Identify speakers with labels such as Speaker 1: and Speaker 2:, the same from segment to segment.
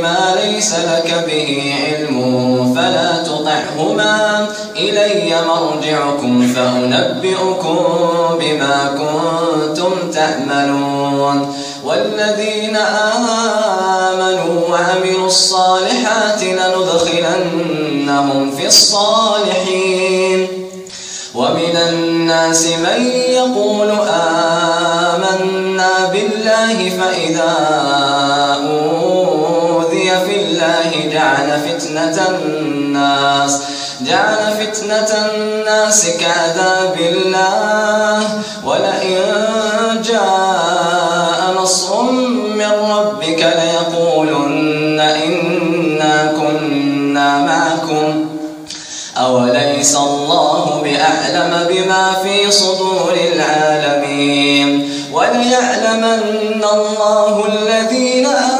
Speaker 1: لتشرك بي ما ليس لك به علم فلا تطعهما. إلي مرجعكم فأنبئكم بما كنتم تعملون والذين آمنوا وعملوا الصالحات لندخلنهم في الصالحين. ومن الناس من يقول آمنا بالله فإذا الله جعل فتنة الناس جعل فتنة الناس كعذاب الله. ولئن جاء نصر من ربك ليقولن إنا كنا معكم. أوليس الله بأعلم بما في صدور العالمين؟ وليعلمن الله الذين آمنوا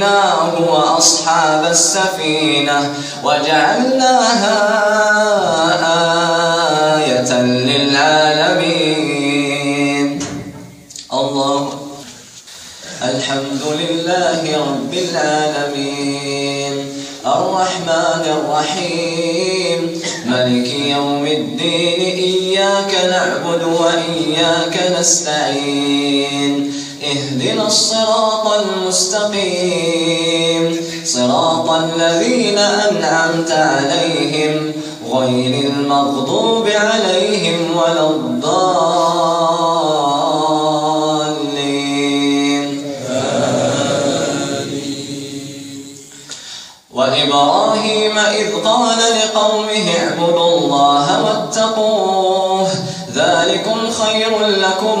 Speaker 1: فأنجيناه وأصحاب السفينة وجعلناها آية للعالمين. الله الحمد لله رب العالمين. الرحمن الرحيم. ملك يوم الدين. إياك نعبد وإياك نستعين. اهدنا الصراط المستقيم. صراط الذين أنعمت عليهم غير المغضوب عليهم ولا الضالين. وإبراهيم إذ قال لقومه اعبدوا الله واتقوه ذلكم خير لكم.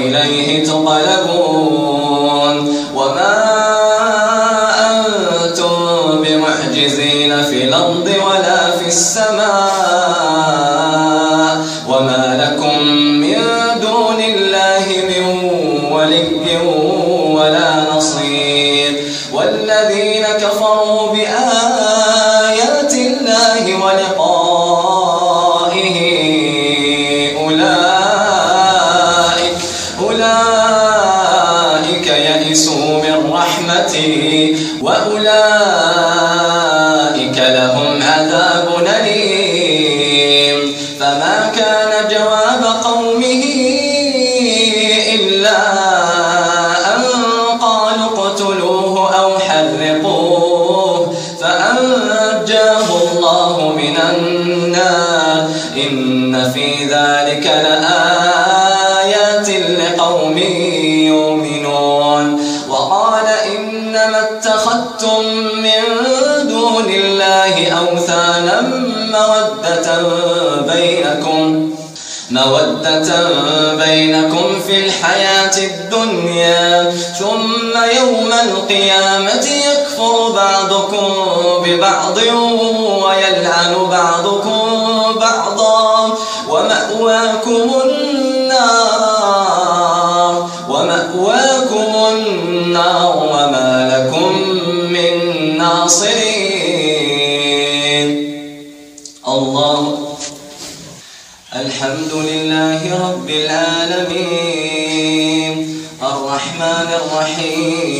Speaker 1: وإليه إليه تقلبون. وما أنتم بمعجزين في الأرض ولا في السماء. النار إن في ذلك لآيات لقوم يؤمنون وقال إنما اتخذتم من دون الله أوثانا مودة بينكم مودة بينكم في الحياة الدنيا ثم يوم القيامة يكفر بعضكم ببعض ويلعن بعضكم بعضا ومأواكم النار ومأواكم النار وما لكم من ناصرين. الله الحمد لله رب العالمين الرحمن الرحيم.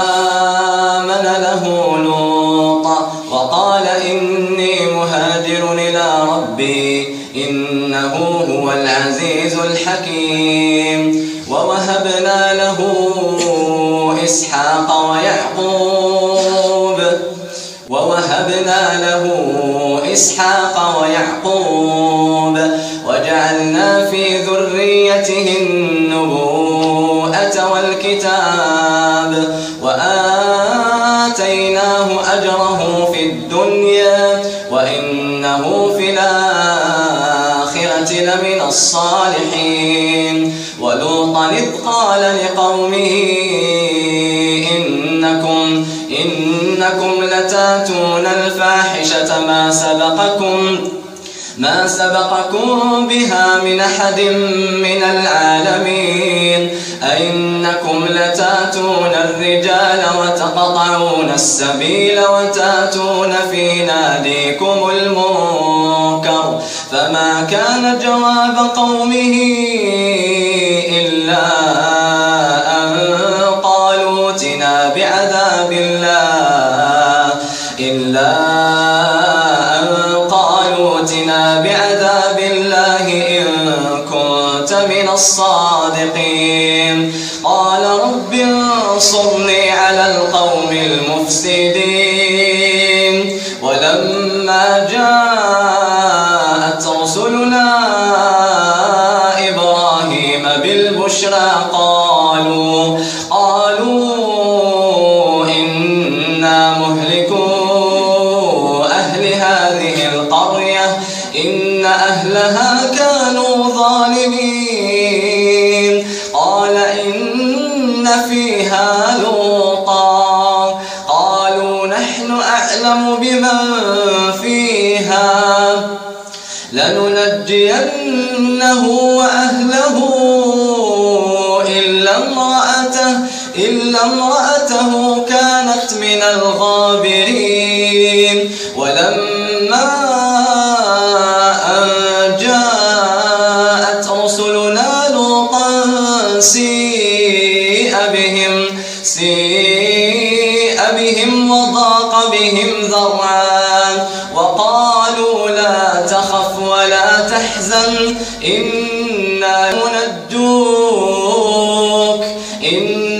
Speaker 1: العزيز الحكيم. ووهبنا له إسحاق ويعقوب. ووهبنا له إسحاق ويعقوب. وجعلنا في ذريته النبوءة والكتاب. الآخرة لمن الصالحين. ولوطا إذ قال لقومه إنكم إنكم لتاتون الفاحشة ما سبقكم. ما سبقكم بها من أحد من العالمين. أئنكم لتاتون الرجال وتقطعون السبيل وتاتون في ناديكم المنكر. فما كان جواب قومه إلا أن قالوا ائتنا بعذاب الله. إلا أن قالوا ائتنا الصادقين. قال رب انصرني على القوم المفسدين. ولما جاءت رسلنا إبراهيم بالبشرى قالوا قالوا إنا مهلكو إلا امرأته كانت من الغابرين. ولما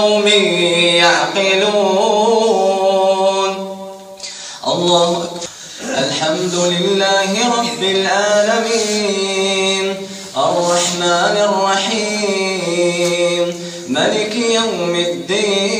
Speaker 1: لقوم يعقلون. الله الحمد لله رب العالمين. الرحمن الرحيم. ملك يوم الدين.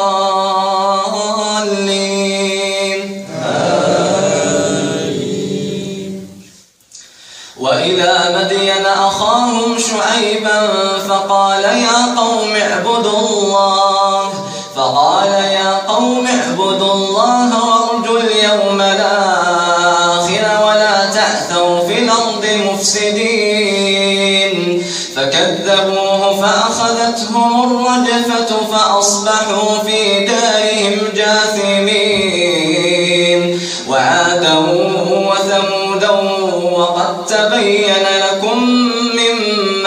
Speaker 1: أخاهم شعيبا فقال يا قوم اعبدوا الله. فقال يا قوم اعبدوا الله وارجوا اليوم الآخر ولا تأثوا في الأرض مفسدين. فكذبوه فأخذتهم الرجفة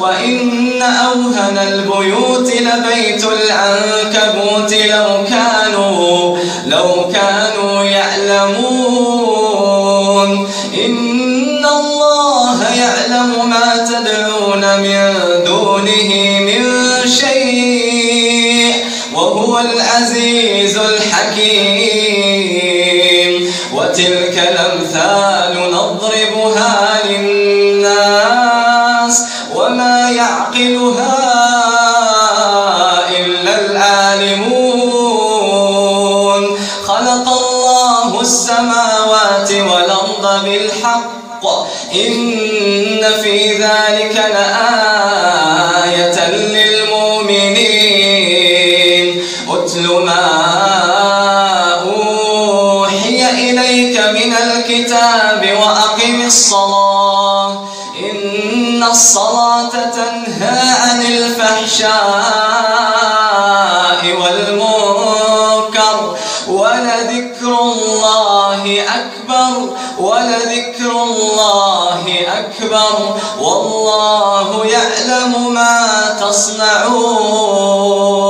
Speaker 1: وإن أوهن البيوت لبيت العنكبوت لو كانوا لو كانوا من الكتاب وأقم الصلاة. إن الصلاة تنهى عن الفحشاء والمنكر. ولذكر الله أكبر. ولذكر الله أكبر. والله يعلم ما تصنعون.